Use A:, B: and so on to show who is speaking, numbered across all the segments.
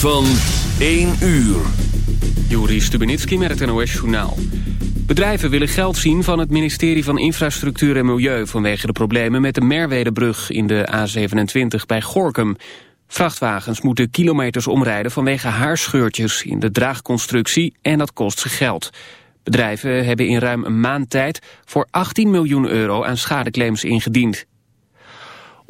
A: van 1 uur.
B: Juri Stubenitski met het NOS-journaal. Bedrijven willen geld zien van het ministerie van Infrastructuur en Milieu... vanwege de problemen met de Merwedebrug in de A27 bij Gorkum. Vrachtwagens moeten kilometers omrijden vanwege haarscheurtjes in de draagconstructie... en dat kost ze geld. Bedrijven hebben in ruim een maand tijd voor 18 miljoen euro aan schadeclaims ingediend.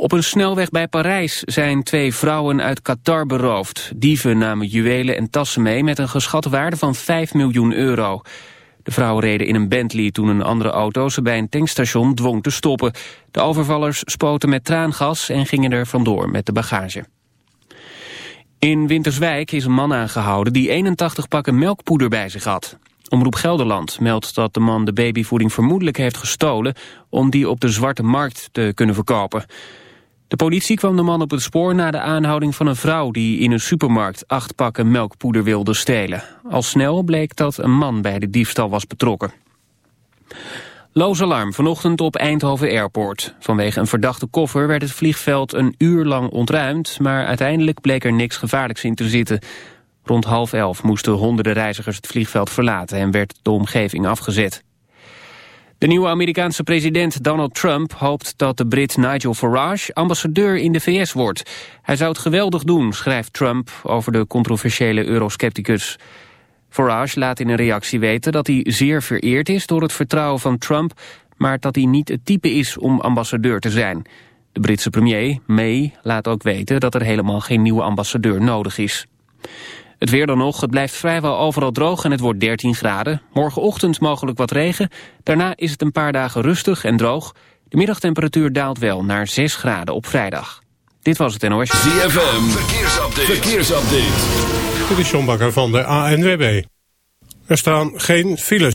B: Op een snelweg bij Parijs zijn twee vrouwen uit Qatar beroofd. Dieven namen juwelen en tassen mee met een geschatte waarde van 5 miljoen euro. De vrouwen reden in een Bentley toen een andere auto ze bij een tankstation dwong te stoppen. De overvallers spoten met traangas en gingen er vandoor met de bagage. In Winterswijk is een man aangehouden die 81 pakken melkpoeder bij zich had. Omroep Gelderland meldt dat de man de babyvoeding vermoedelijk heeft gestolen... om die op de zwarte markt te kunnen verkopen. De politie kwam de man op het spoor na de aanhouding van een vrouw... die in een supermarkt acht pakken melkpoeder wilde stelen. Al snel bleek dat een man bij de diefstal was betrokken. Loos alarm vanochtend op Eindhoven Airport. Vanwege een verdachte koffer werd het vliegveld een uur lang ontruimd... maar uiteindelijk bleek er niks gevaarlijks in te zitten. Rond half elf moesten honderden reizigers het vliegveld verlaten... en werd de omgeving afgezet. De nieuwe Amerikaanse president Donald Trump hoopt dat de Brit Nigel Farage ambassadeur in de VS wordt. Hij zou het geweldig doen, schrijft Trump over de controversiële euroscepticus. Farage laat in een reactie weten dat hij zeer vereerd is door het vertrouwen van Trump, maar dat hij niet het type is om ambassadeur te zijn. De Britse premier, May, laat ook weten dat er helemaal geen nieuwe ambassadeur nodig is. Het weer dan nog, het blijft vrijwel overal droog en het wordt 13 graden. Morgenochtend mogelijk wat regen. Daarna is het een paar dagen rustig en droog. De middagtemperatuur daalt wel naar 6 graden op vrijdag. Dit was het NOS.
A: ZFM, verkeersupdate. verkeersupdate.
C: Dit is John Bakker van de ANWB. Er staan geen files.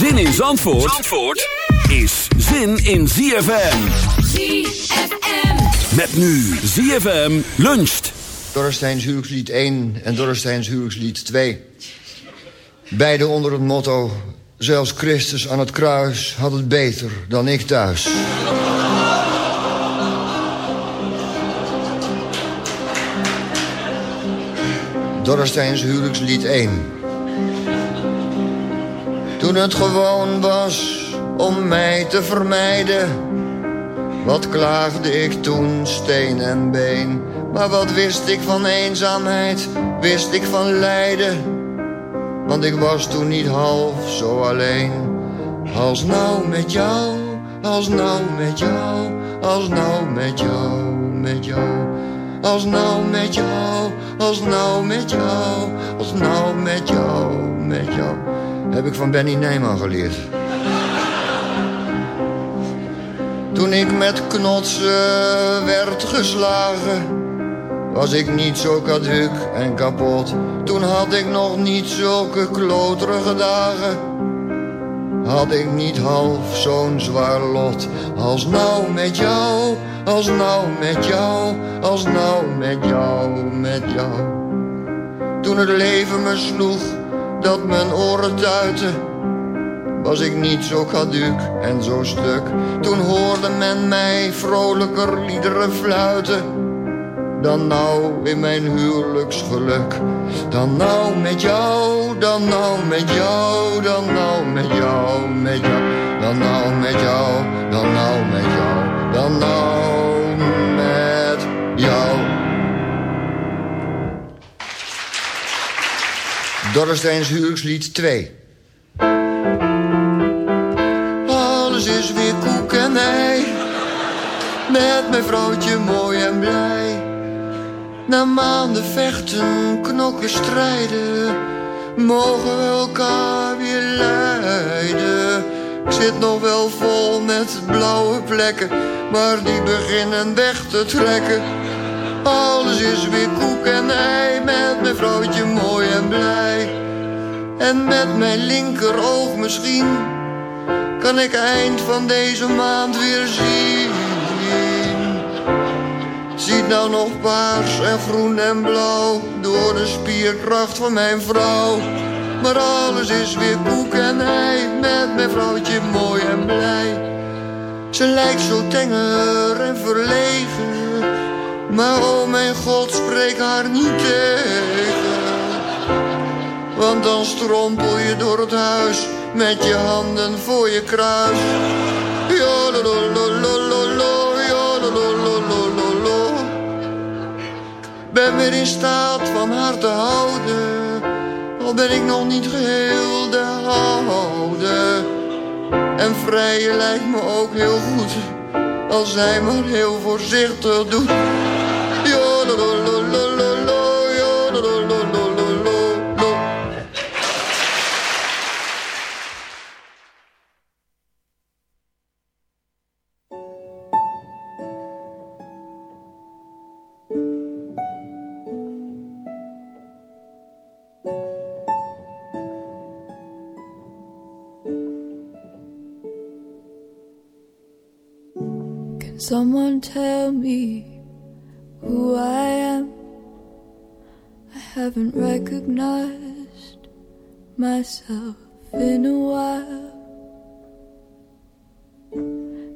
A: Zin in Zandvoort, Zandvoort is zin in ZFM.
D: ZFM.
A: Met nu ZFM luncht.
E: Dorresteins huwelijkslied 1 en Dorresteins huwelijkslied 2. Beide onder het motto... Zelfs Christus aan het kruis had het beter dan ik thuis. Dorresteins huwelijkslied 1. Toen het gewoon was om mij te vermijden... Wat klaagde ik toen, steen en been. Maar wat wist ik van eenzaamheid, wist ik van lijden. Want ik was toen niet half zo alleen. Als nou met jou, als nou met jou, als nou met jou, met jou. Als nou met jou, als nou met jou, als nou met jou, met jou. Heb ik van Benny Nijman geleerd. Toen ik met knotsen werd geslagen, was ik niet zo kaduk en kapot. Toen had ik nog niet zulke kloterige dagen. had ik niet half zo'n zwaar lot. Als nou met jou, als nou met jou, als nou met jou, met jou. Toen het leven me sloeg, dat mijn oren tuiten was ik niet zo caduc en zo stuk. Toen hoorde men mij vrolijker liederen fluiten. Dan nou in mijn huwelijksgeluk. Dan nou met jou, dan nou met jou, dan nou met jou, met jou. Dan nou met jou, dan nou met jou, dan nou met jou. Dorresteins huwelijkslied 2. Alles is weer koek en ei. Met mijn vrouwtje mooi en blij. Na maanden vechten, knokken, strijden. Mogen we elkaar weer leiden. Ik zit nog wel vol met blauwe plekken. Maar die beginnen weg te trekken. Alles is weer koek en ei. Met mijn vrouwtje mooi en blij. En met mijn linkeroog misschien kan ik eind van deze maand weer zien. Ziet nou nog paars en groen en blauw door de spierkracht van mijn vrouw. Maar alles is weer koek en ei met mijn vrouwtje mooi en blij. Ze lijkt zo tenger en verlegen, maar oh mijn god, spreek haar niet tegen. Want dan strompel je door het huis met je handen voor je kruis. Ben weer in staat van haar te houden, al ben ik nog niet geheel de oude. En vrijen lijkt me ook heel goed, als hij maar heel voorzichtig doet.
F: Someone tell me who I am? I haven't recognized myself in a while.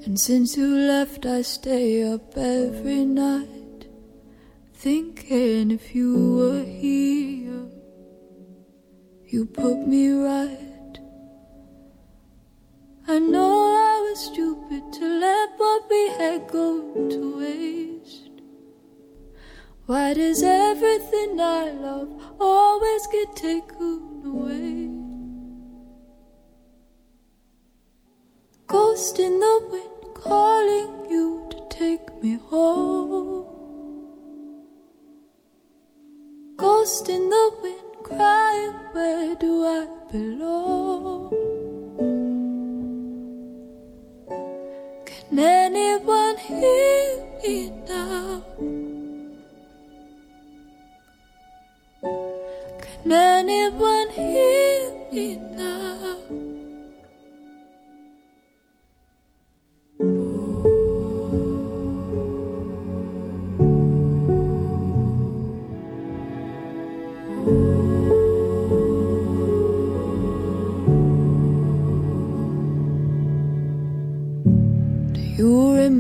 F: And since you left, I stay up every night thinking if you were here, you put me right. I know Stupid to let what we had go to waste. Why does everything I love always get taken away? Ghost in the wind calling you to take me home. Ghost in the wind crying, where do I belong? Can anyone hear me now? Can anyone hear me now?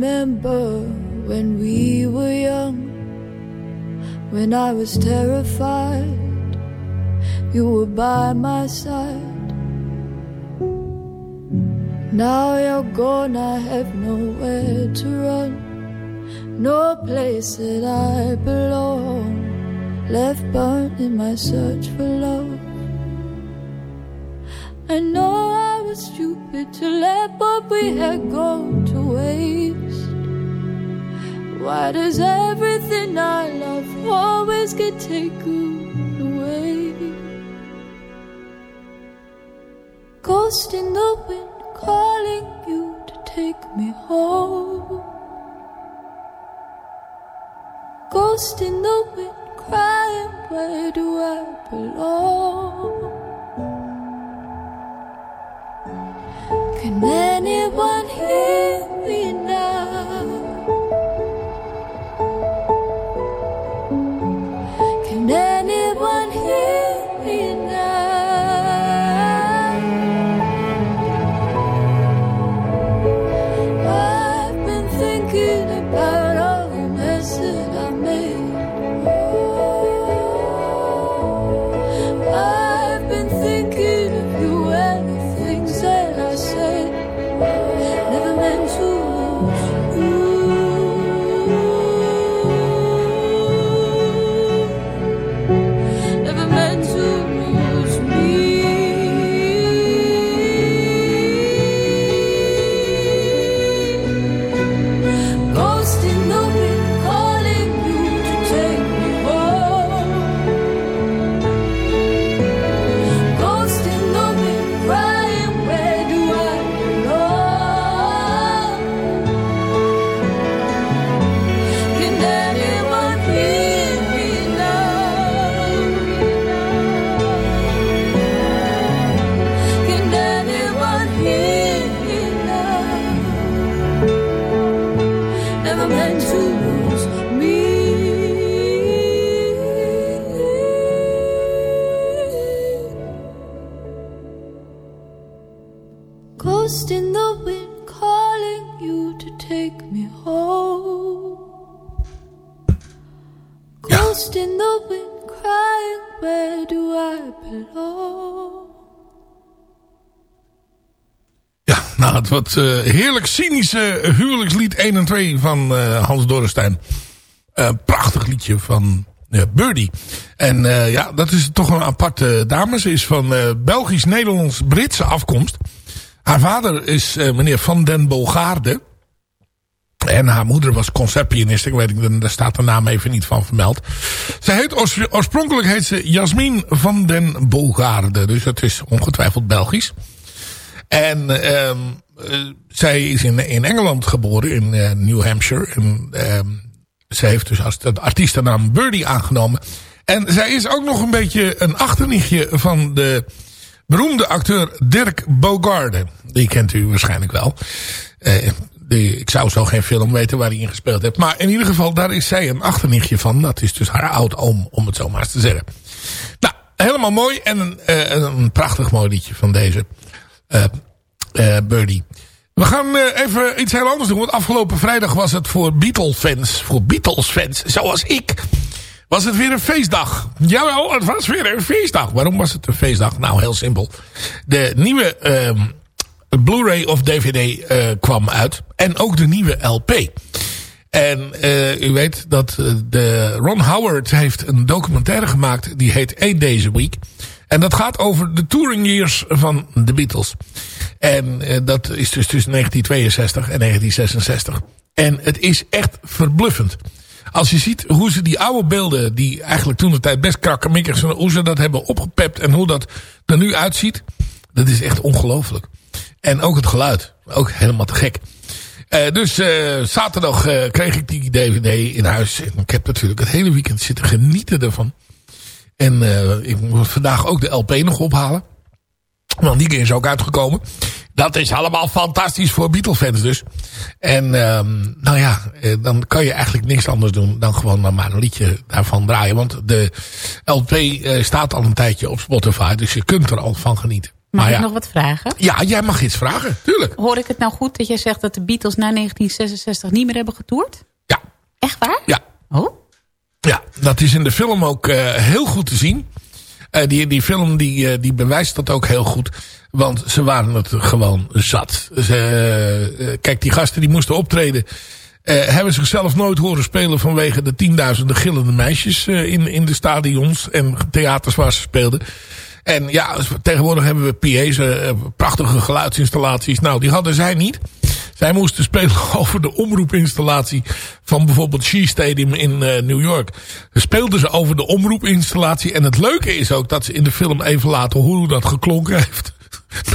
F: Remember when we were young? When I was terrified, you were by my side. Now you're gone, I have nowhere to run, no place that I belong. Left burnt in my search for love. I know I was stupid to let what we had go to waste. Why does everything I love always get taken away? Ghost in the wind calling you to take me home. Ghost in the wind crying, where do I belong? lost
G: wat eh, heerlijk cynische huwelijkslied 1 en 2 van eh, Hans Dorrestein. Eh, prachtig liedje van Birdie. En ja, dat is toch een aparte dame. Ze is van Belgisch-Nederlands-Britse afkomst. Haar vader is meneer Van den Bogaarde. En haar moeder was concertpianist. Ik weet niet, daar staat de naam even niet van vermeld. Ze heet oors- oorspronkelijk heet ze Jasmin van den Bogaarde. Dus dat is ongetwijfeld Belgisch. En eh, zij is in, in Engeland geboren, in eh, New Hampshire. En ehm, ze heeft dus als de artiestennaam Birdie aangenomen. En zij is ook nog een beetje een achternichtje van de beroemde acteur Dirk Bogarde. Die kent u waarschijnlijk wel. Eh, ik zou zo geen film weten waar hij in gespeeld heeft. Maar in ieder geval, daar is zij een achternichtje van. Dat is dus haar oud-oom, om het zo maar eens te zeggen. Nou, helemaal mooi. En een, een prachtig mooi liedje van deze Birdie. We gaan eh, even iets heel anders doen. Want afgelopen vrijdag was het voor Beatles-fans. Voor Beatles-fans, zoals ik. Was het weer een feestdag. Jawel, het was weer een feestdag. Waarom was het een feestdag? Nou, heel simpel. De nieuwe ehm, Blu-ray of DVD eh, kwam uit. En ook de nieuwe LP. En eh, u weet dat eh, de Ron Howard heeft een documentaire gemaakt. Die heet Eight Days a Week. En dat gaat over de touring years van de Beatles. En eh, dat is dus tussen 1962 en 1966. En het is echt verbluffend. Als je ziet hoe ze die oude beelden, die eigenlijk toen de tijd best krakkemikkig zijn, hoe ze dat hebben opgepept en hoe dat er nu uitziet. Dat is echt ongelooflijk. En ook het geluid. Ook helemaal te gek. Eh, dus eh, zaterdag kreeg ik die DVD in huis. En ik heb natuurlijk het hele weekend zitten genieten ervan. En eh, ik moet vandaag ook de LP nog ophalen. Want die keer is ook uitgekomen. Dat is allemaal fantastisch voor Beatle-fans dus. En ehm, nou ja, eh, dan kan je eigenlijk niks anders doen dan gewoon maar, een liedje daarvan draaien. Want de LP eh, staat al een tijdje op Spotify, dus je kunt er al van genieten.
H: Mag
G: maar
H: ik
G: ja,
H: nog wat vragen?
G: ja, jij mag iets vragen, tuurlijk.
H: Hoor ik het nou goed dat jij zegt dat de Beatles na 1966 niet meer hebben getoerd?
G: Ja.
H: Echt waar?
G: Ja.
H: Oh?
G: Ja, dat is in de film ook eh, heel goed te zien. Eh, die, die film die, eh, die bewijst dat ook heel goed. Want ze waren het gewoon zat. Ze, kijk, die gasten die moesten optreden... hebben zichzelf nooit horen spelen vanwege de tienduizenden gillende meisjes in, in de stadions en theaters waar ze speelden. En ja, tegenwoordig hebben we PA's, prachtige geluidsinstallaties. Nou, die hadden zij niet. Zij moesten spelen over de omroepinstallatie van bijvoorbeeld Shea Stadium in eh, New York. Speelden ze over de omroepinstallatie. En het leuke is ook dat ze in de film even laten hoe dat geklonken heeft.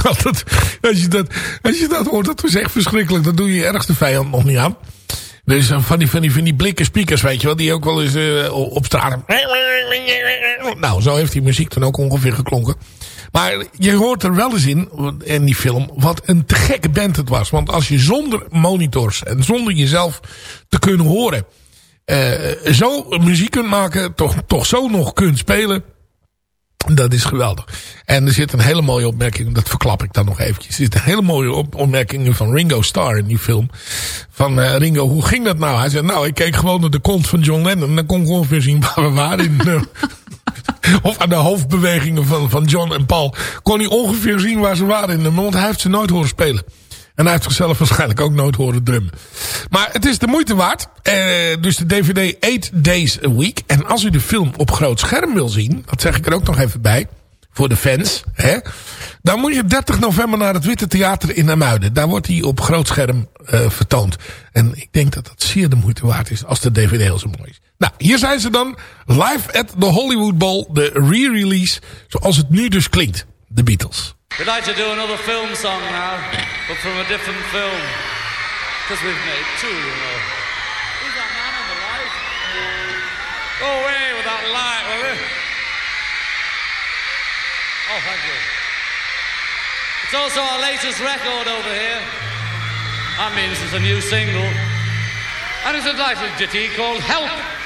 G: Dat als, je dat, als je dat hoort, dat is echt verschrikkelijk. Dat doe je je ergste vijand nog niet aan. Dus eh, van die, van die, van die blikken speakers, weet je wel, die ook wel eens eh, op straat... Nou, zo heeft die muziek dan ook ongeveer geklonken. Maar je hoort er wel eens in, in die film, wat een te gekke band het was. Want als je zonder monitors en zonder jezelf te kunnen horen... eh, zo muziek kunt maken, toch, toch zo nog kunt spelen... Dat is geweldig. En er zit een hele mooie opmerking, dat verklap ik dan nog eventjes. Er zit een hele mooie op opmerking van Ringo Starr in die film. Van eh, Ringo, hoe ging dat nou? Hij zei, nou, ik keek gewoon naar de kont van John Lennon. En dan kon ik ongeveer zien waar we waren. In, eh, of aan de hoofdbewegingen van, van John en Paul. Kon hij ongeveer zien waar ze waren in de mond. Hij heeft ze nooit horen spelen. En hij heeft zichzelf waarschijnlijk ook nooit horen drummen. Maar het is de moeite waard. Eh, dus de DVD 8 Days a Week. En als u de film op groot scherm wil zien. Dat zeg ik er ook nog even bij. Voor de fans. Hè, dan moet je 30 november naar het Witte Theater in Amuiden. Daar wordt hij op groot scherm eh, vertoond. En ik denk dat dat zeer de moeite waard is. Als de DVD al zo mooi is. Nou, hier zijn ze dan. Live at the Hollywood Bowl. De re-release. Zoals het nu dus klinkt. De Beatles.
I: We'd like to do another film song now, but from a different film. Because we've made two, you know. Who's that man on the light? Go away with that light, Oh, thank you. It's also our latest record over here. That means it's a new single. And it's a little ditty called Help.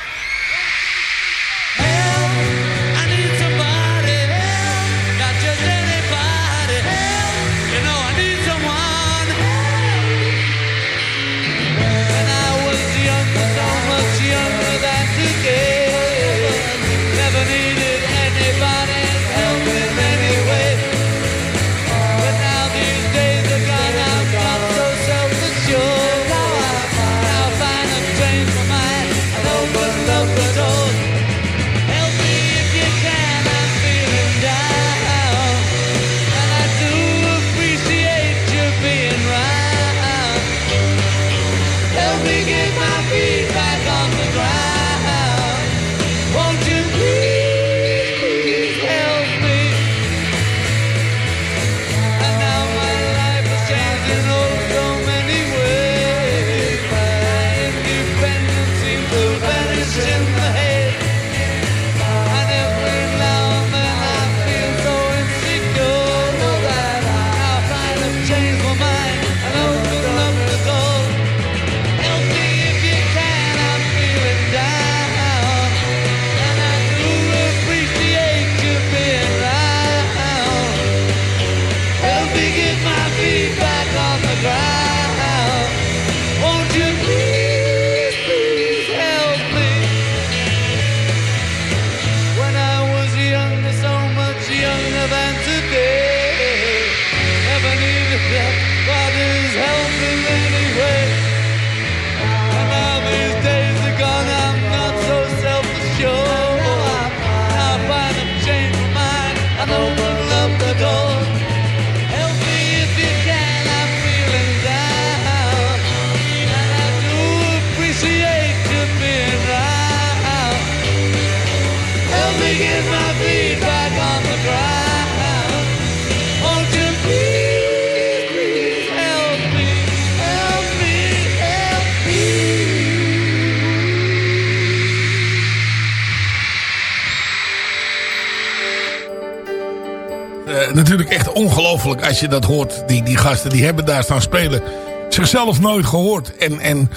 G: Als je dat hoort. Die, die gasten die hebben daar staan spelen. Zichzelf nooit gehoord. En, en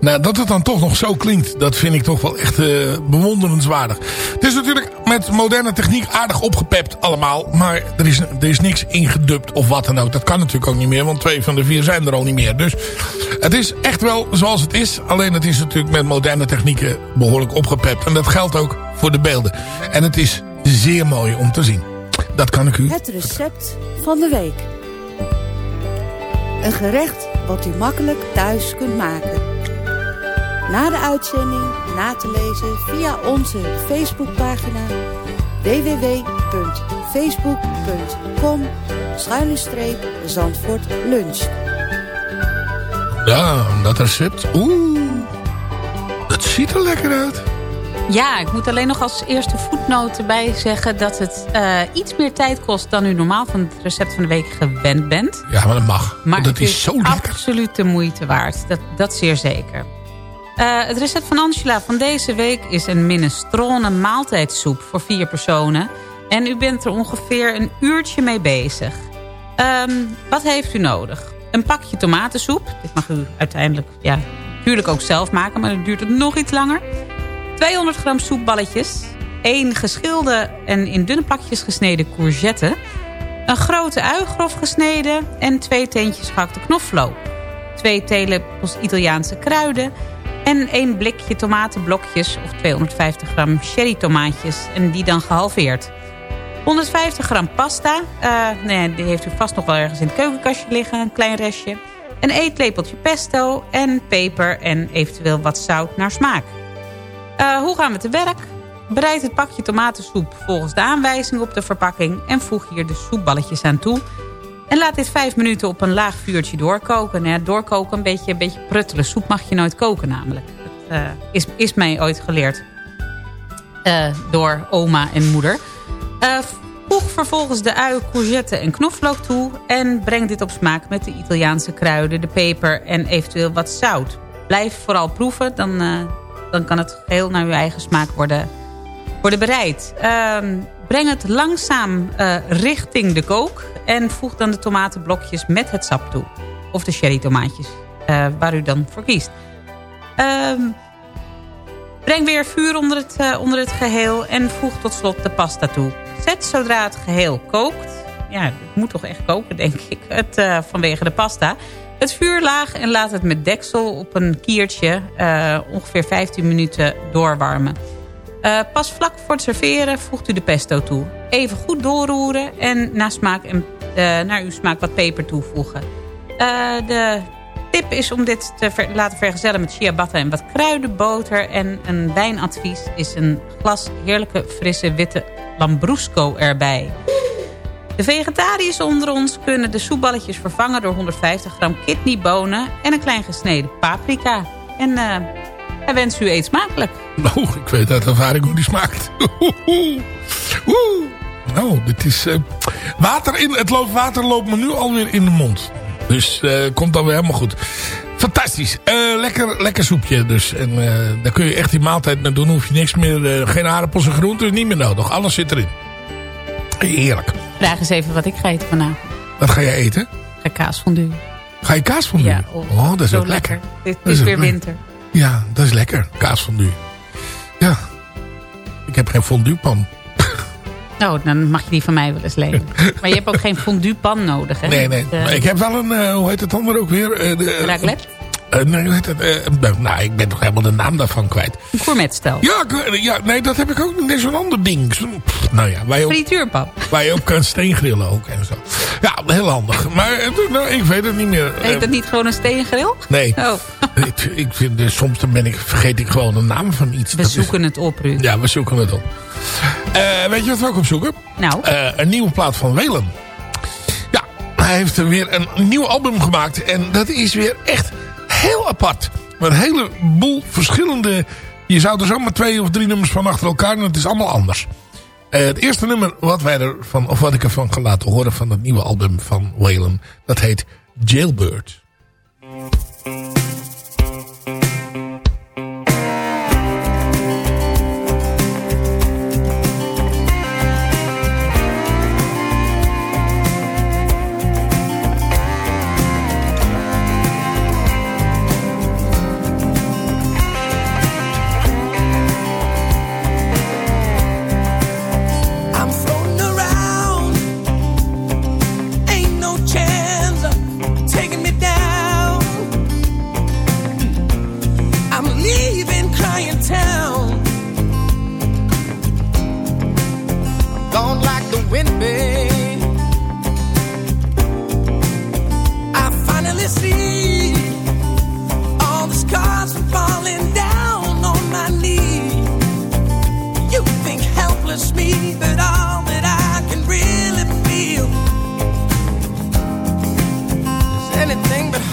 G: nou, dat het dan toch nog zo klinkt. Dat vind ik toch wel echt eh, bewonderenswaardig. Het is natuurlijk met moderne techniek aardig opgepept allemaal. Maar er is, er is niks ingedubt of wat dan ook. Dat kan natuurlijk ook niet meer. Want twee van de vier zijn er al niet meer. Dus het is echt wel zoals het is. Alleen het is natuurlijk met moderne technieken behoorlijk opgepept. En dat geldt ook voor de beelden. En het is zeer mooi om te zien. Dat kan ik u
J: Het recept van de week. Een gerecht wat u makkelijk thuis kunt maken. Na de uitzending na te lezen via onze Facebookpagina www.facebook.com Zandvoort Lunch.
G: Ja, dat recept. Oeh, dat ziet er lekker uit.
H: Ja, ik moet alleen nog als eerste voetnoot erbij zeggen... dat het eh, iets meer tijd kost dan u normaal van het recept van de week gewend bent.
G: Ja, maar dat mag.
H: Maar
G: want dat
H: het
G: is zo lekker.
H: absoluut de moeite waard. Dat, dat zeer zeker. Eh, het recept van Angela van deze week is een minestrone maaltijdsoep voor vier personen. En u bent er ongeveer een uurtje mee bezig. Ehm, wat heeft u nodig? Een pakje tomatensoep. Dit mag u uiteindelijk ja, natuurlijk ook zelf maken, maar dan duurt het nog iets langer. 200 gram soepballetjes. 1 geschilde en in dunne plakjes gesneden courgette. Een grote ui grof gesneden. En twee teentjes gehakte knoflook. Twee theelepels Italiaanse kruiden. En één blikje tomatenblokjes of 250 gram cherry tomaatjes. En die dan gehalveerd. 150 gram pasta. Eh, nee, die heeft u vast nog wel ergens in het keukenkastje liggen. Een klein restje. Een eetlepeltje pesto. En peper en eventueel wat zout naar smaak. Eh, hoe gaan we te werk? Bereid het pakje tomatensoep volgens de aanwijzing op de verpakking... en voeg hier de soepballetjes aan toe. En laat dit vijf minuten op een laag vuurtje doorkoken. Doorkoken, een beetje, een beetje pruttelen. Soep mag je nooit koken namelijk. Dat eh, is, is mij ooit geleerd. Eh, door oma en moeder. Voeg vervolgens de ui, courgette en knoflook toe... en breng dit op smaak met de Italiaanse kruiden, de peper en eventueel wat zout. Blijf vooral proeven, dan, dan kan het geheel naar uw eigen smaak worden, worden bereid. Ehm, breng het langzaam eh, richting de kook... en voeg dan de tomatenblokjes met het sap toe. Of de cherry tomaatjes, eh, waar u dan voor kiest. Ehm, breng weer vuur onder het, eh, onder het geheel... en voeg tot slot de pasta toe. Zet zodra het geheel kookt... ja, het moet toch echt koken, denk ik... Het, vanwege de pasta... Het vuur laag en laat het met deksel op een kiertje eh, ongeveer 15 minuten doorwarmen. Eh, pas vlak voor het serveren voegt u de pesto toe. Even goed doorroeren en naar, smaak en, eh, naar uw smaak wat peper toevoegen. De tip is om dit te laten vergezellen met ciabatta en wat kruidenboter. En een wijnadvies is een glas heerlijke frisse witte lambrusco erbij. De vegetariërs onder ons kunnen de soepballetjes vervangen door 150 gram kidneybonen en een klein gesneden paprika. En wensen u eet smakelijk.
G: Nou, ik weet uit ervaring hoe die smaakt. Nou, dit is... eh, water in, het loopt, water loopt me nu alweer in de mond. Dus eh komt dan weer helemaal goed. Fantastisch. Lekker, lekker soepje dus. En daar kun je echt die maaltijd mee doen. Hoef je niks meer... geen aardappels en groenten, niet meer nodig. Alles zit erin. Heerlijk.
H: Vraag eens even wat ik ga eten vanavond.
G: Wat ga je eten?
H: Ga kaasfondue.
G: Ga je kaas doen?
H: Ja,
G: oh, dat is ook lekker.
H: Dit
G: Dat
H: is
G: ook
H: weer winter.
G: Ja, dat is lekker. Kaas fondue. Ja. Ik heb geen fonduepan.
H: Nou, dan mag je die van mij wel eens lenen. Maar je hebt ook geen fonduepan nodig, hè?
G: Nee, nee.
H: Eh,
G: Maar ik heb wel een, eh, hoe heet het dan weer ook weer? Eh, de,
H: Raclette?
G: Eh, nee, heet? Eh, nou, ik ben toch helemaal de naam daarvan kwijt.
H: Een gourmetstel.
G: Ja, ik- ja, nee, dat heb ik ook niet. Nee, zo'n ander ding. Pff, nou ja, waar je, op,
H: Frituurpan.
G: waar je op kan steengrillen ook en zo. Ja, heel handig. Maar eh, nou, ik weet het niet meer.
H: Heet
G: Eh,
H: dat niet gewoon een steengril?
G: Nee.
H: Oh,
G: ik, ik vind, eh, soms dan ben ik, vergeet ik gewoon de naam van iets.
H: we
G: Dat is-
H: zoeken het op, Ruud.
G: Ja, we zoeken het op. Eh, weet je wat we ook opzoeken?
H: Nou,
G: Eh, een nieuwe plaat van Welen. Ja, hij heeft er weer een nieuw album gemaakt. En dat is weer echt heel apart. Met een heleboel verschillende... Je zou er zomaar twee of drie nummers van achter elkaar... en het is allemaal anders. Eh, het eerste nummer wat, wij ervan, of wat ik ervan ga laten horen... van het nieuwe album van Waylon... dat heet Jailbird.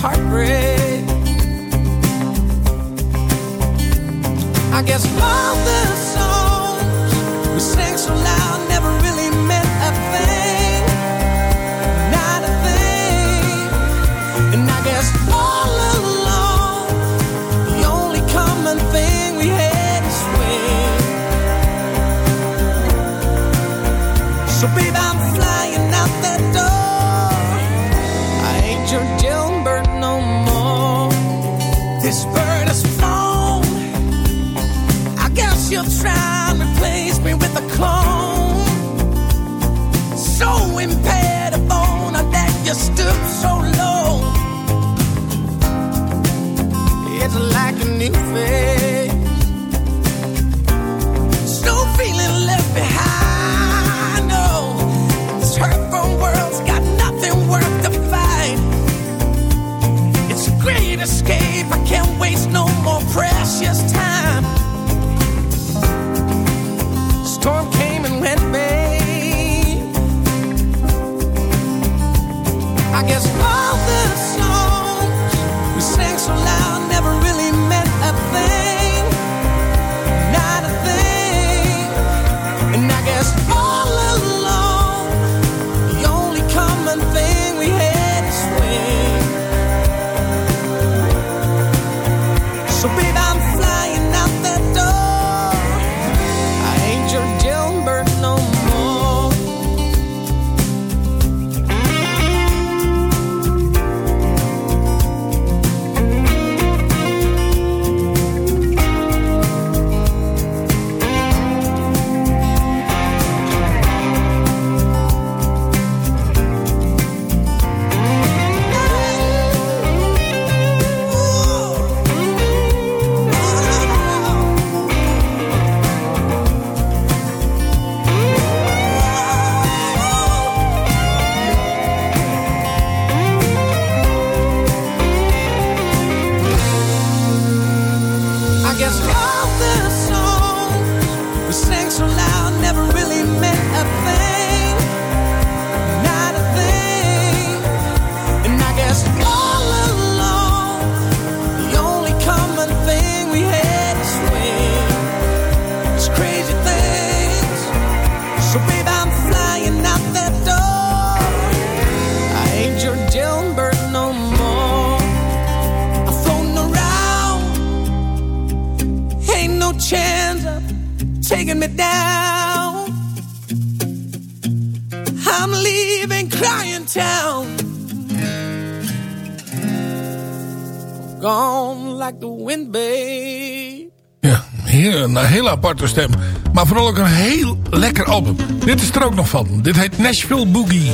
K: heartbreak. I guess all the songs we sing so loud never. me.
G: aparte. Maar vooral ook een heel lekker album. Dit is er ook nog van. Dit heet Nashville Boogie.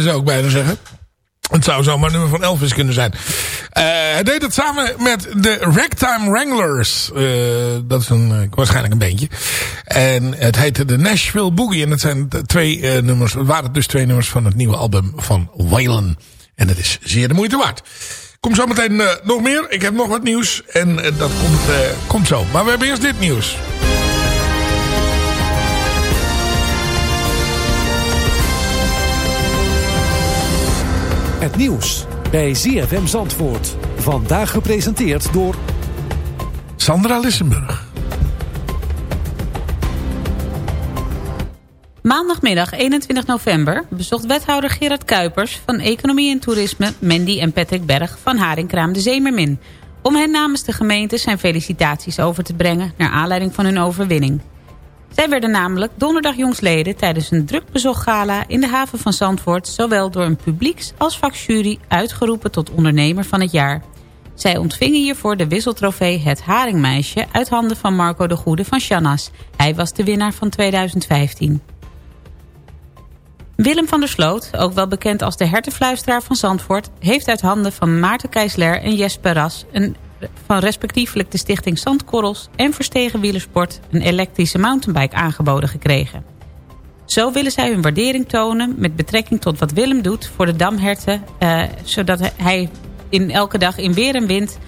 G: Zou ik bijna zeggen. Het zou zomaar een nummer van Elvis kunnen zijn. Uh, hij deed het samen met de Ragtime Wranglers. Uh, dat is een, uh, waarschijnlijk een beentje. En het heette de Nashville Boogie. En het zijn twee nummers. Het waren dus twee nummers van het nieuwe album van Waylon. En het is zeer de moeite waard. Kom zo meteen nog meer. Ik heb nog wat nieuws. En dat komt, komt zo. Maar we hebben eerst dit nieuws.
L: Het nieuws bij ZFM Zandvoort. Vandaag gepresenteerd door...
G: Sandra Lissenburg.
H: Maandagmiddag 21 november bezocht wethouder Gerard Kuipers... van Economie en Toerisme Mandy en Patrick Berg van Haringkraam de Zeemermin... om hen namens de gemeente zijn felicitaties over te brengen... naar aanleiding van hun overwinning. Zij werden namelijk donderdag jongsleden tijdens een druk bezocht gala in de haven van Zandvoort... zowel door een publieks- als vakjury uitgeroepen tot ondernemer van het jaar. Zij ontvingen hiervoor de wisseltrofee Het Haringmeisje uit handen van Marco de Goede van Channas. Hij was de winnaar van 2015. Willem van der Sloot, ook wel bekend als de hertenfluisteraar van Zandvoort... heeft uit handen van Maarten Keisler en Jesper Ras... een van respectievelijk de stichting Zandkorrels en Verstegen Wielersport een elektrische mountainbike aangeboden gekregen. Zo willen zij hun waardering tonen met betrekking tot wat Willem doet voor de damherten, uh, zodat hij in elke dag in weer en wind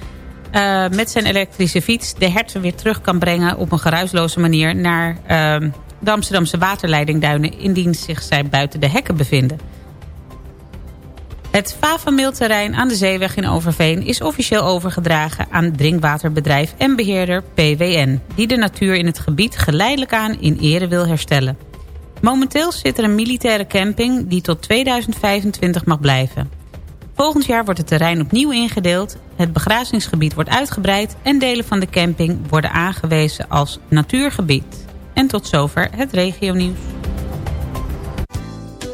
H: uh, met zijn elektrische fiets de herten weer terug kan brengen op een geruisloze manier naar uh, de Amsterdamse waterleidingduinen indien zich zij buiten de hekken bevinden. Het Favermeelterrein aan de Zeeweg in Overveen is officieel overgedragen aan drinkwaterbedrijf en beheerder PWN, die de natuur in het gebied geleidelijk aan in ere wil herstellen. Momenteel zit er een militaire camping die tot 2025 mag blijven. Volgend jaar wordt het terrein opnieuw ingedeeld, het begrazingsgebied wordt uitgebreid en delen van de camping worden aangewezen als natuurgebied. En tot zover het regionieuws.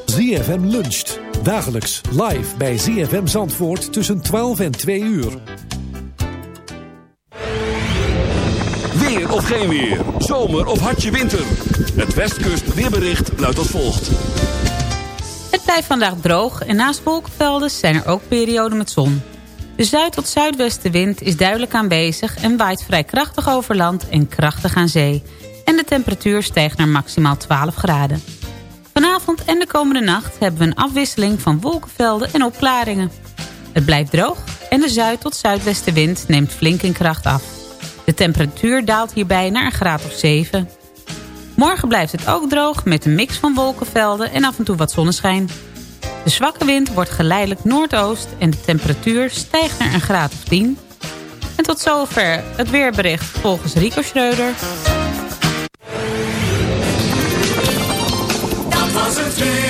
L: ZFM luncht. Dagelijks live bij ZFM Zandvoort tussen 12 en 2 uur.
A: Weer of geen weer. Zomer of hartje winter. Het Westkust weerbericht luidt als volgt.
H: Het blijft vandaag droog en naast wolkenvelden zijn er ook perioden met zon. De zuid- tot zuidwestenwind is duidelijk aanwezig en waait vrij krachtig over land en krachtig aan zee. En de temperatuur stijgt naar maximaal 12 graden. Vanavond en de komende nacht hebben we een afwisseling van wolkenvelden en opklaringen. Het blijft droog en de zuid- tot zuidwestenwind neemt flink in kracht af. De temperatuur daalt hierbij naar een graad of 7. Morgen blijft het ook droog met een mix van wolkenvelden en af en toe wat zonneschijn. De zwakke wind wordt geleidelijk noordoost en de temperatuur stijgt naar een graad of 10. En tot zover het weerbericht volgens Rico Schreuder.
K: Dat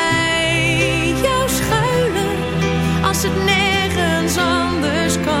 M: het nergens anders kan?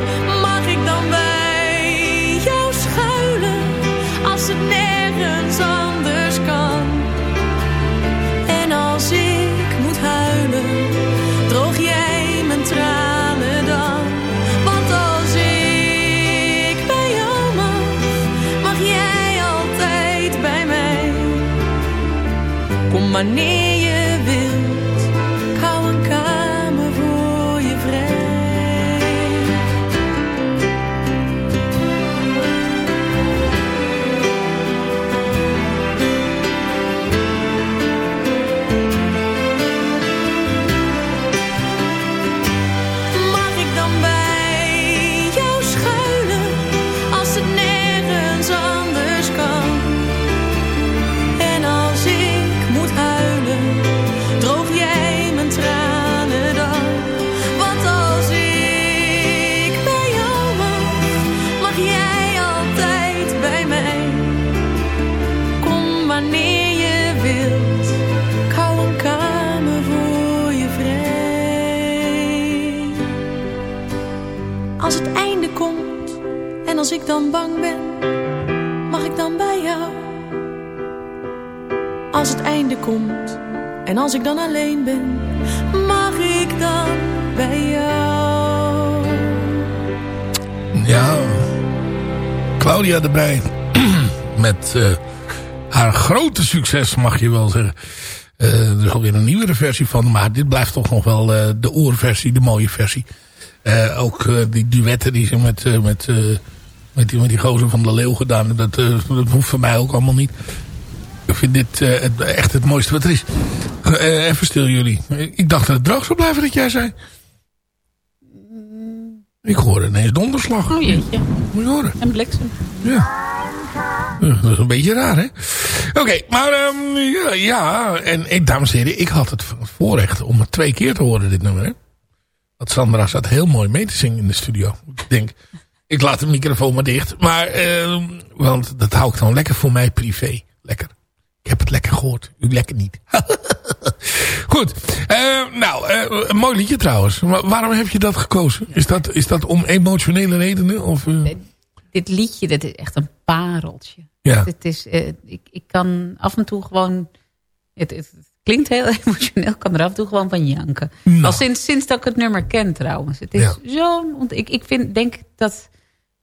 M: Kom
G: Claudia erbij. Met eh, haar grote succes, mag je wel zeggen. Eh, er is alweer een nieuwere versie van. Maar dit blijft toch nog wel eh, de oerversie, de mooie versie. Ook die duetten die ze met, met, met, die, met die gozer van de leeuw gedaan. Dat, dat hoeft voor mij ook allemaal niet. Ik vind dit echt het mooiste wat er is. Even stil jullie. Ik dacht dat het droog zou blijven dat jij zei. Ik hoorde ineens donderslag.
H: Oh jeetje.
G: Moet je horen.
H: En bliksem.
G: Ja. Dat is een beetje raar, hè? Oké, maar ehm, ja, ja. En, en dames en heren, ik had het voorrecht om het twee keer te horen, dit nummer. Hè? Want Sandra zat heel mooi mee te zingen in de studio. Ik denk, ik laat de microfoon maar dicht. Maar, ehm, want dat hou ik dan lekker voor mij privé. Lekker. Ik heb het lekker gehoord. U lekker niet. Goed. Eh, nou, eh, een mooi liedje trouwens. Maar waarom heb je dat gekozen? Is dat, is dat om emotionele redenen? Of, eh?
H: Dit liedje, dat is echt een pareltje.
G: Ja.
H: Het is, ik, ik kan af en toe gewoon... Het, het, het klinkt heel emotioneel. Ik kan er af en toe gewoon van janken.
G: Nou.
H: Al sinds, sinds dat ik het nummer ken trouwens. Het is
G: Ja.
H: zo... Want ik, ik vind, denk dat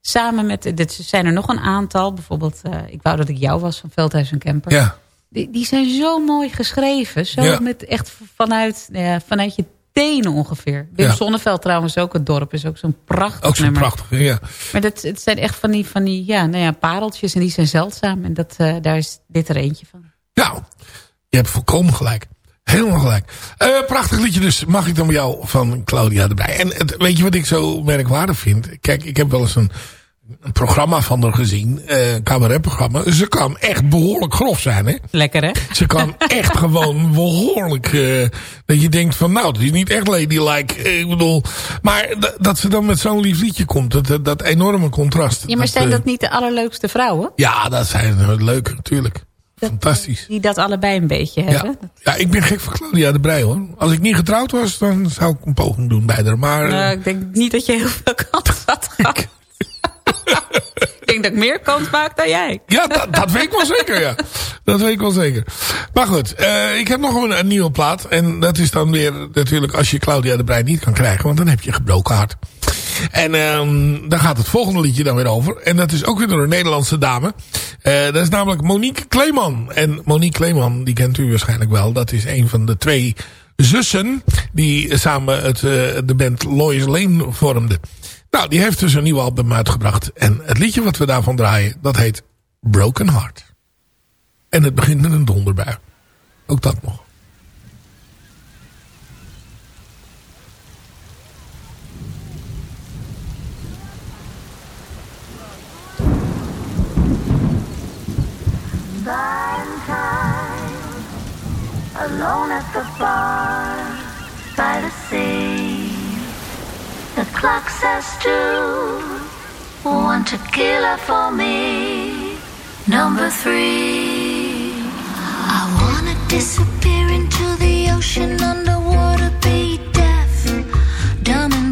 H: samen met... Dit zijn er nog een aantal. Bijvoorbeeld, ik wou dat ik jou was van Veldhuis en Kemper.
G: Ja.
H: Die, die zijn zo mooi geschreven. Zo
G: Ja.
H: met echt vanuit, nou ja, vanuit je tenen ongeveer. Wim
G: Ja.
H: Zonneveld trouwens ook. Het dorp is ook zo'n prachtig
G: Ook zo'n
H: nummer.
G: prachtige, ja.
H: Maar dat, het zijn echt van die, van die ja, nou ja, pareltjes. En die zijn zeldzaam. En dat, eh, daar is dit er eentje van.
G: Nou, je hebt volkomen gelijk. Helemaal gelijk. Eh, prachtig liedje dus. Mag ik dan bij jou van Claudia erbij. En het, weet je wat ik zo merkwaardig vind? Kijk, ik heb wel eens een, een programma van haar gezien. eh, Een cabaretprogramma. Ze kan echt behoorlijk grof zijn, hè?
H: Lekker, hè?
G: Ze kan echt gewoon behoorlijk... eh, dat je denkt van, nou, het is niet echt ladylike. Eh, Ik bedoel... Maar dat ze dan met zo'n lief liedje komt. Dat, dat, dat enorme contrast.
H: Ja, maar zijn
G: eh,
H: dat niet de allerleukste vrouwen?
G: Ja, dat zijn eh, leuk natuurlijk. Fantastisch.
H: Die dat allebei een beetje hebben?
G: Ja, ik ben gek van Claudia de Brij hoor. Als ik niet getrouwd was, dan zou ik een poging doen bij haar. Maar
H: Nou, ik denk niet dat je heel veel kans had gehad. ik denk dat ik meer kans maak dan jij.
G: ja, dat, weet ik wel zeker, ja. Dat weet ik wel zeker. Maar goed, eh, ik heb nog een, een nieuwe plaat. En dat is dan weer natuurlijk als je Claudia de Brij niet kan krijgen. Want dan heb je gebroken hart. En ehm daar gaat het volgende liedje dan weer over. En dat is ook weer door een Nederlandse dame. Eh, dat is namelijk Monique Kleeman. En Monique Kleeman, die kent u waarschijnlijk wel. Dat is een van de twee zussen die samen het, eh, de band Lois Lane vormden. Nou, die heeft dus een nieuw album uitgebracht. En het liedje wat we daarvan draaien, dat heet Broken Heart. En het begint met een donderbui. Ook dat nog.
N: alone at the bar by the sea. The clock says two, one tequila for me. Number three, I wanna disappear into the ocean underwater,
O: be deaf, dumb and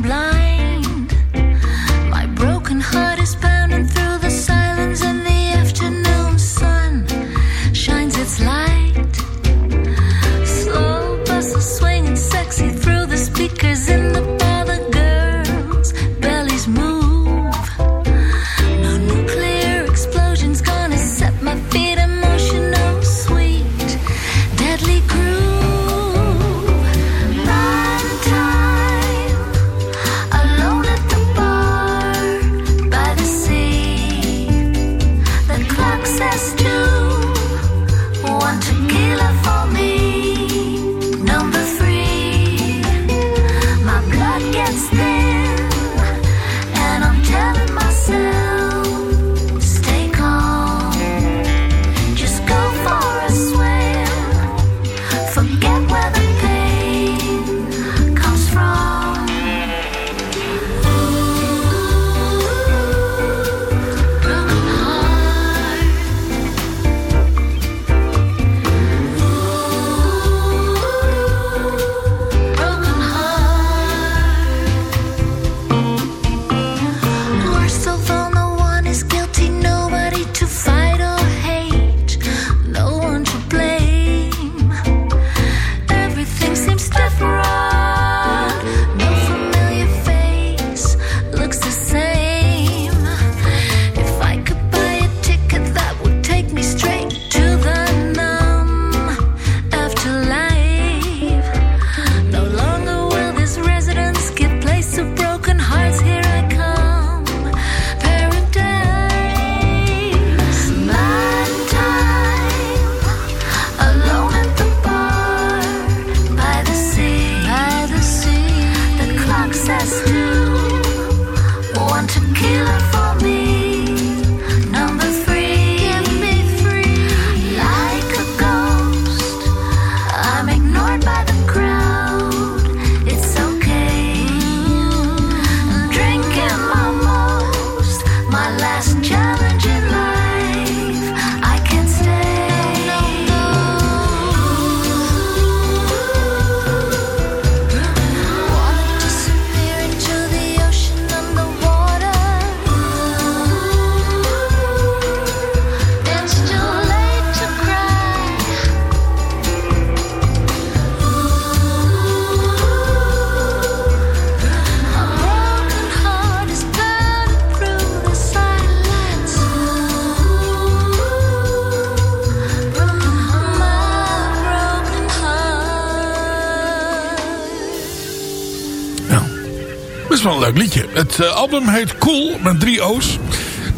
O: Het eh, album heet Cool, met drie O's.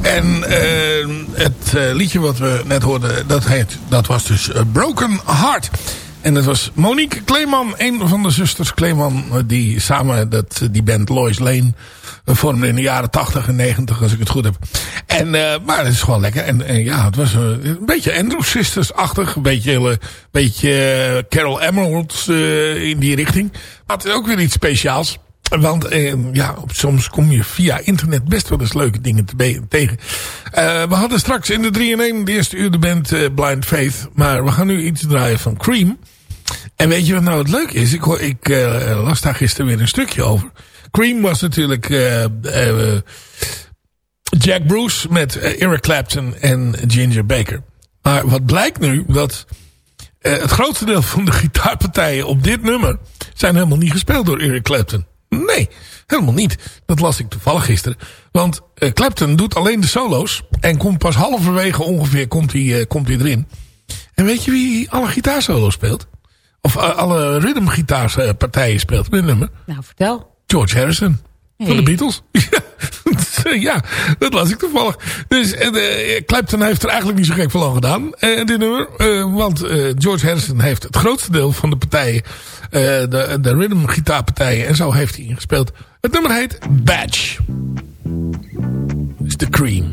O: En eh, het eh, liedje wat we net hoorden, dat, heet, dat was dus Broken Heart. En dat was Monique Kleeman, een van de zusters Kleeman... die samen dat, die band Lois Lane vormden in de jaren 80 en 90, als ik het goed heb. En, eh, maar het is gewoon lekker. En, ja, het was een beetje Andrew Sisters-achtig. Een beetje, beetje Carol Emeralds eh, in die richting. Maar het is ook weer iets speciaals. Want eh, ja, soms kom je via internet best wel eens leuke dingen tegen. Eh, we hadden straks in de 3 in 1 de eerste uur de band eh, Blind Faith. Maar we gaan nu iets draaien van Cream. En weet je wat nou het leuke is? Ik, ik eh, las daar gisteren weer een stukje over. Cream was natuurlijk Jack Bruce met Eric Clapton en Ginger Baker. Maar wat blijkt nu, dat het grootste deel van de gitaarpartijen op dit nummer zijn helemaal niet gespeeld door Eric Clapton. Nee, helemaal niet. Dat las ik toevallig gisteren. Want eh, Clapton doet alleen de solo's en komt pas halverwege ongeveer komt hij, eh, komt hij erin. En weet je wie alle gitaarsolo's speelt? Of eh, alle rhythmgitaarpartijen speelt dit nummer?
H: Nou, vertel.
O: George Harrison. Van de Beatles. ja, dat las ik toevallig. Dus eh, Clapton heeft er eigenlijk niet zo gek aan gedaan. eh, dit nummer. Eh, want eh, George Harrison heeft het grootste deel van de partijen. eh, de, de rhythm gitaarpartijen. En zo heeft hij ingespeeld. Het nummer heet Badge. is de cream.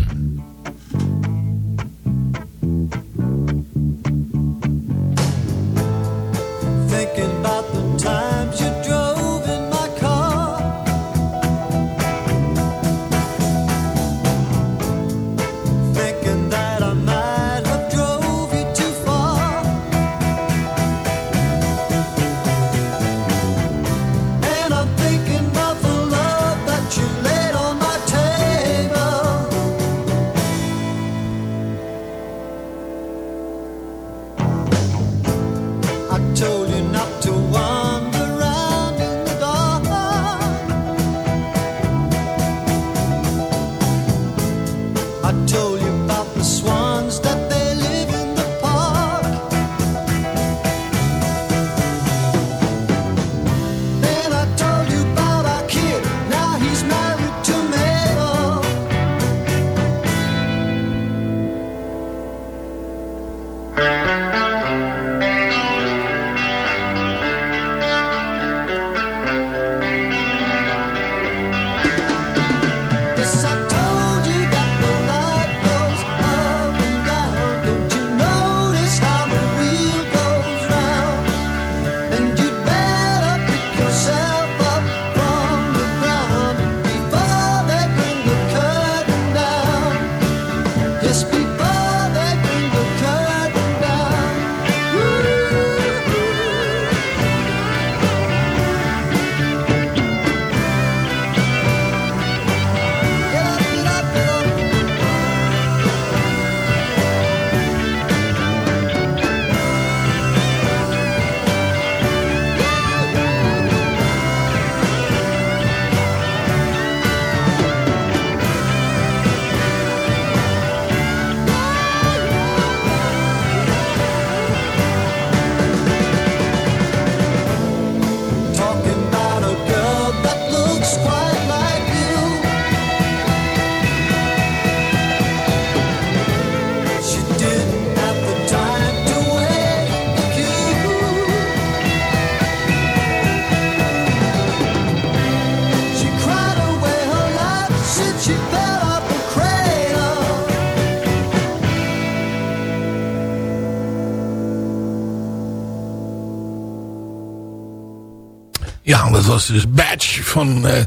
G: Dat was dus Badge van, eh,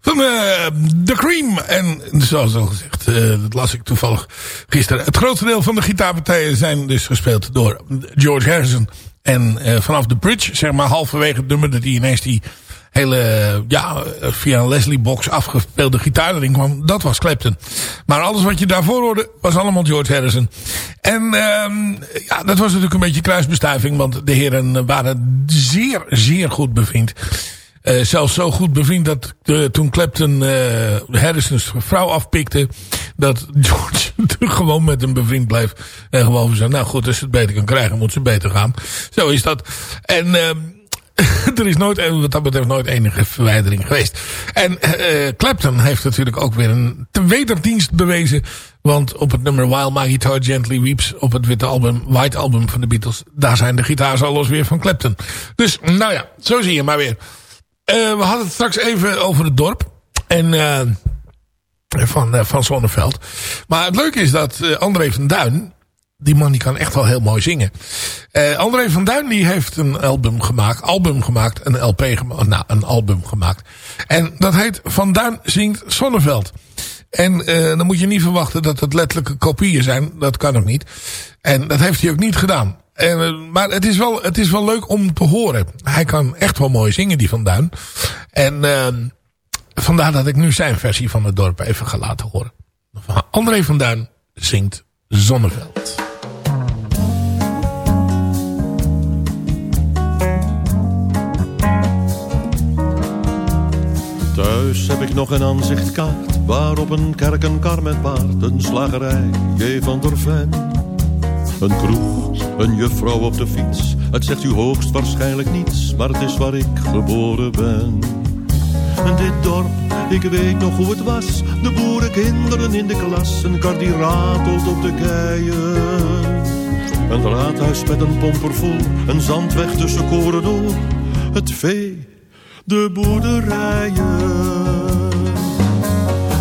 G: van eh, The Cream. En zoals al gezegd, eh, dat las ik toevallig gisteren. Het grootste deel van de gitaarpartijen zijn dus gespeeld door George Harrison. En vanaf de bridge, zeg maar halverwege het nummer, dat hij ineens die hele, ja, via een Leslie-box afgespeelde gitaar erin kwam. Dat was Clapton. Maar alles wat je daarvoor hoorde, was allemaal George Harrison. En ehm ja, dat was natuurlijk een beetje kruisbestuiving. Want de heren waren zeer, zeer goed bevriend. Eh, zelfs zo goed bevriend dat eh, toen Clapton eh Harrison's vrouw afpikte... dat George gewoon met hem bevriend bleef. En gewoon zei, nou goed, als ze het beter kan krijgen, moet ze beter gaan. Zo is dat. En... ehm er is nooit, wat dat betreft nooit enige verwijdering geweest. En Clapton heeft natuurlijk ook weer een wederdienst bewezen. Want op het nummer While My Guitar Gently Weeps... op het witte album, White Album van de Beatles... daar zijn de gitaarsolos weer van Clapton. Dus nou ja, zo zie je maar weer. Eh we hadden het straks even over het dorp. En... eh van, eh, van Zonneveld. Maar het leuke is dat André van Duin... Die man die kan echt wel heel mooi zingen. André van Duin die heeft een album gemaakt. Album gemaakt. Een LP gemaakt. Nou, een album gemaakt. En dat heet Van Duin zingt Zonneveld. En dan moet je niet verwachten dat het letterlijke kopieën zijn. Dat kan ook niet. En dat heeft hij ook niet gedaan. En, eh, maar het is, wel, het is wel leuk om te horen. Hij kan echt wel mooi zingen, die Van Duin. En eh, vandaar dat ik nu zijn versie van het dorp even ga laten horen. André van Duin zingt Zonneveld.
P: Thuis heb ik nog een aanzichtkaart waarop een kerk, met paard, een slagerij, J. van Ven. Een kroeg, een juffrouw op de fiets. Het zegt u hoogst waarschijnlijk niets, maar het is waar ik geboren ben. En dit dorp, ik weet nog hoe het was. De boerenkinderen in de klas, een kar die ratelt op de keien. Een raadhuis met een pomper vol, een zandweg tussen koren door. Het vee, de boerderijen.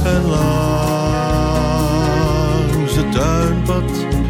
P: En langs het tuinpad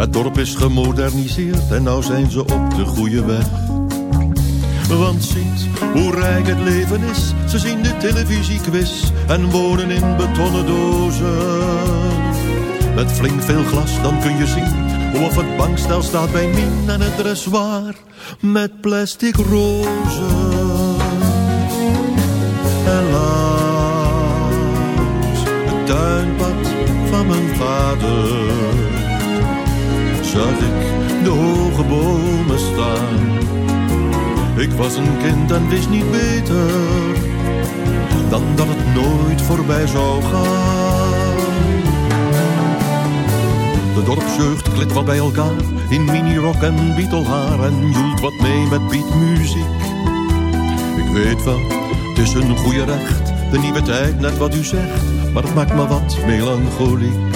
P: Het dorp is gemoderniseerd en nou zijn ze op de goede weg. Want ziet hoe rijk het leven is. Ze zien de televisiequiz en wonen in betonnen dozen. Met flink veel glas, dan kun je zien of het bankstel staat bij Mien en het dressoir met plastic rozen. En langs het tuinpad van mijn vader zag ik de hoge bomen staan. Ik was een kind en wist niet beter dan dat het nooit voorbij zou gaan. De dorpsjeugd klit wat bij elkaar in minirok en Beatlehaar en joelt wat mee met beatmuziek. Ik weet wel, het is een goede recht, de nieuwe tijd, net wat u zegt, maar het maakt me wat melancholiek.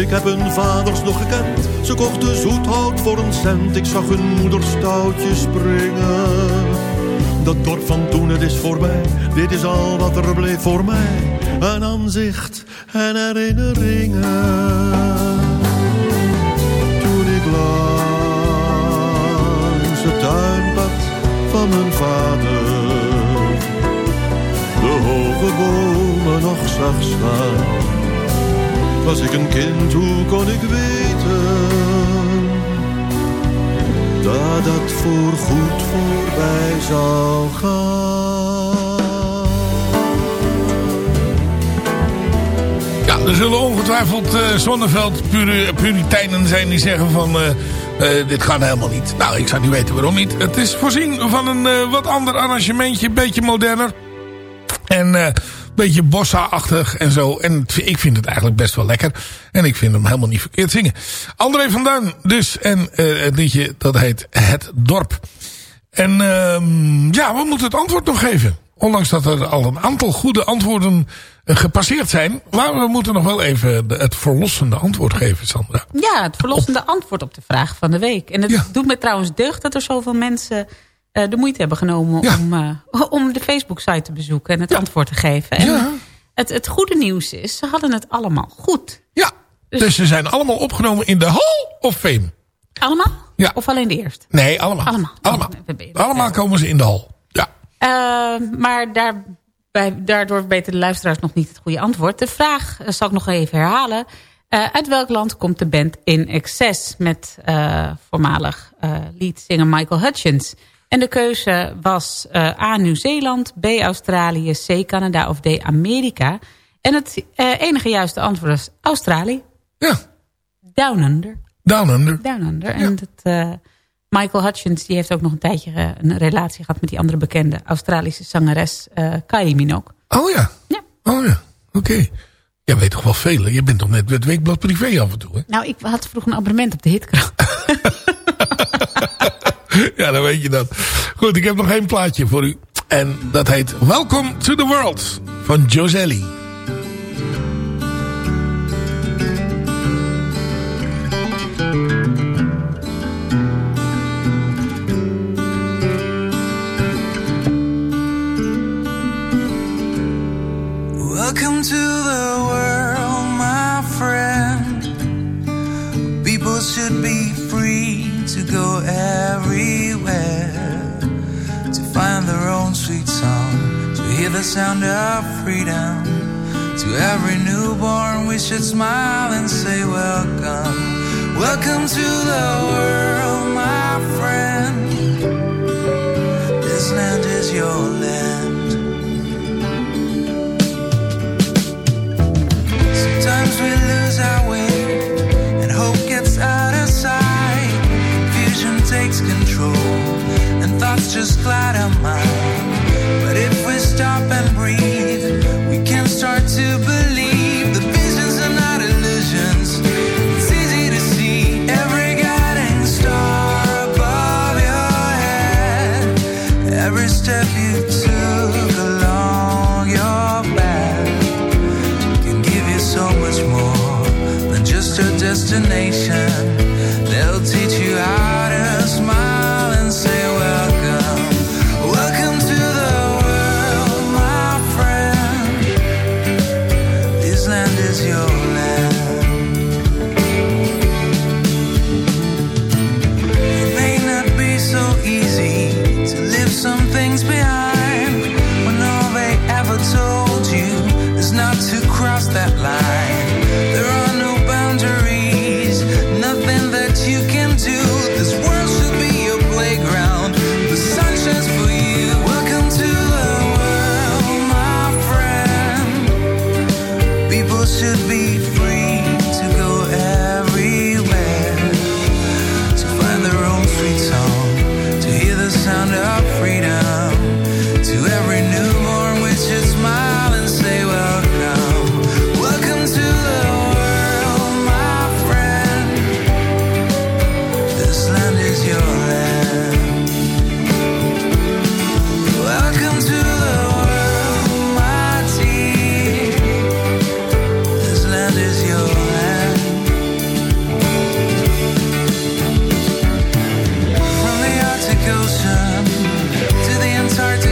P: Ik heb hun vaders nog gekend, ze kochten zoethout voor een cent. Ik zag hun moeders touwtjes springen. Dat dorp van toen, het is voorbij, dit is al wat er bleef voor mij. Een aanzicht en herinneringen. Toen ik langs het tuinpad van mijn vader de hoge bomen nog zag staan was ik een kind, hoe kon ik weten dat het voorgoed voorbij zou gaan?
G: Ja, er zullen ongetwijfeld eh Zonneveld puri puriteinen zijn die zeggen van... eh, eh, dit gaat helemaal niet. Nou, ik zou niet weten waarom niet. Het is voorzien van een wat ander arrangementje. Een beetje moderner. En beetje bossa-achtig en zo. En ik vind het eigenlijk best wel lekker. En ik vind hem helemaal niet verkeerd zingen. André van Duin dus. En eh, het liedje dat heet Het Dorp. En ehm, ja, we moeten het antwoord nog geven. Ondanks dat er al een aantal goede antwoorden eh, gepasseerd zijn. Maar we moeten nog wel even het verlossende antwoord geven, Sandra.
H: Ja, het verlossende antwoord op de vraag van de week. En het doet me trouwens deugd dat er zoveel mensen de moeite hebben genomen... Om, eh, om de Facebook-site te bezoeken en het antwoord te geven. En het, het goede nieuws is, ze hadden het allemaal goed.
G: Ja, dus, ze zijn allemaal opgenomen in de Hall of Fame.
H: Allemaal?
G: Ja.
H: Of alleen de eerste?
G: Nee, allemaal.
H: Allemaal.
G: Allemaal,
H: Oh,
G: allemaal komen ze in de hal.
H: Eh, maar daar, bij, daardoor weten de luisteraars nog niet het goede antwoord. De vraag eh, zal ik nog even herhalen. Eh, uit welk land komt de band In Excess met eh, voormalig leadzanger Michael Hutchins? En de keuze was uh, A. Nieuw-Zeeland, B. Australië, C. Canada of D. Amerika. En het uh, enige juiste antwoord was Australië.
G: Ja.
H: Down Under.
G: Down Under.
H: Down Under. En dat, uh, Michael Hutchins die heeft ook nog een tijdje een relatie gehad... met die andere bekende Australische zangeres Kylie Minogue.
G: Oh ja?
H: Ja.
G: Oh ja, oké. Okay. Jij weet toch wel veel. Je bent toch net het weekblad privé af en toe, hè?
H: Nou, ik had vroeg een abonnement op de hitkrant.
G: ja, dan weet je dat. Goed, ik heb nog één plaatje voor u. En dat heet Welcome to the World van Joselli.
Q: Sweet song, to hear the sound of freedom. To every newborn, we should smile and say, Welcome. Welcome to the world, my friend. This land is your land. Sometimes we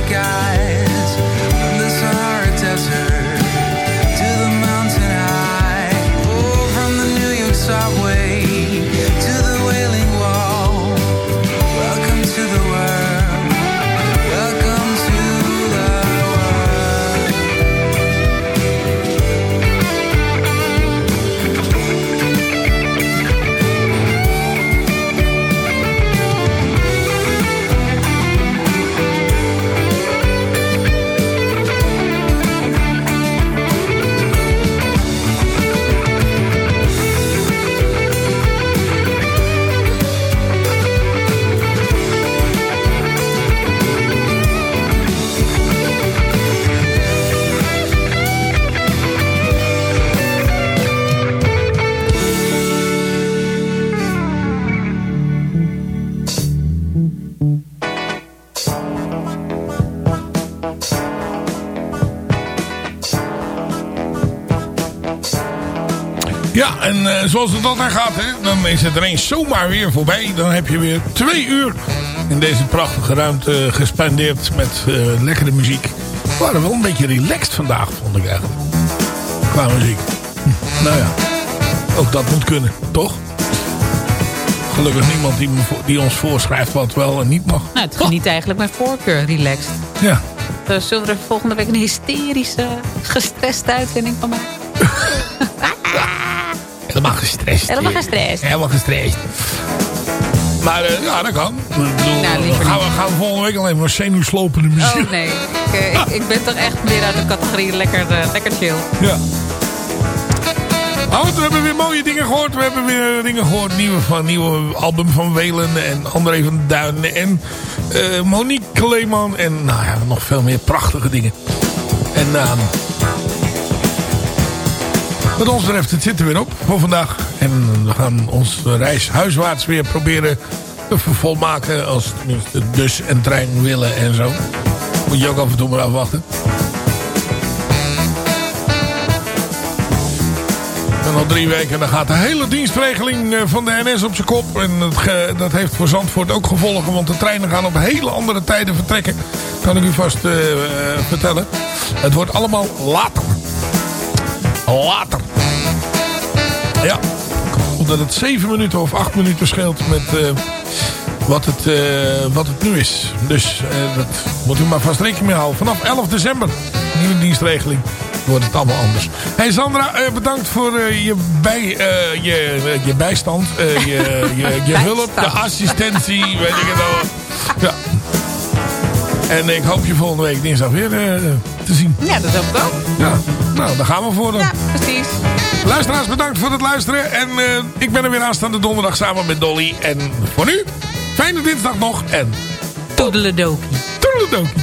G: guy. En eh, zoals het altijd gaat, hè, dan is het er eens zomaar weer voorbij. Dan heb je weer twee uur in deze prachtige ruimte gespendeerd met eh, lekkere muziek. We waren wel een beetje relaxed vandaag, vond ik eigenlijk. Qua muziek. Hm, Nou ja, ook dat moet kunnen, toch? Gelukkig niemand die, ons voorschrijft wat wel en niet mag.
H: Nou, het geniet eigenlijk mijn voorkeur, relaxed.
G: Ja.
H: Uh, zullen we er volgende week een hysterische, gestreste uitzending van maken?
G: Helemaal gestrest.
H: Helemaal gestrest.
G: Helemaal gestrest. Maar eh, ja, dat kan. Ik bedoel,
H: Nou, liever
G: gaan, we, gaan we volgende week alleen maar zenuwslopende muziek.
H: Oh nee, ik, eh, ik, ik ben toch echt meer uit de categorie lekker, eh, lekker chill.
G: Ja. Nou, we hebben weer mooie dingen gehoord. We hebben weer dingen gehoord. Nieuwe, van, nieuwe album van Welen en André van Duin en eh, Monique Leeman. En nou ja, nog veel meer prachtige dingen. En ehm, wat ons betreft, het zit er weer op voor vandaag. En we gaan onze reis huiswaarts weer proberen te vervolmaken. Als tenminste de bus en trein willen en zo. Moet je ook af en toe maar afwachten. En al drie weken dan gaat de hele dienstregeling eh, van de NS op zijn kop. En dat, dat heeft voor Zandvoort ook gevolgen. Want de treinen gaan op hele andere tijden vertrekken. Kan ik u vast eh, eh, vertellen. Het wordt allemaal later. Later. Ja. Omdat het zeven minuten of acht minuten scheelt met eh, wat, het, eh, wat het nu is. Dus eh, dat moet u maar vast rekening mee houden. Vanaf 11 december, nieuwe dienstregeling, wordt het allemaal anders. Hey Sandra, bedankt voor je, bij, je, je bijstand, je, je, je hulp, je assistentie, weet ik het al. Ja. En ik hoop je volgende week dinsdag weer te zien.
H: Ja, dat hoop ik ook.
G: Ja, nou, daar gaan we voor dan.
H: Ja, precies.
G: Luisteraars, bedankt voor het luisteren. En eh, ik ben er weer aanstaande donderdag samen met Dolly. En voor nu, fijne dinsdag nog. En
H: toedeledokie.
G: Toedeledokie.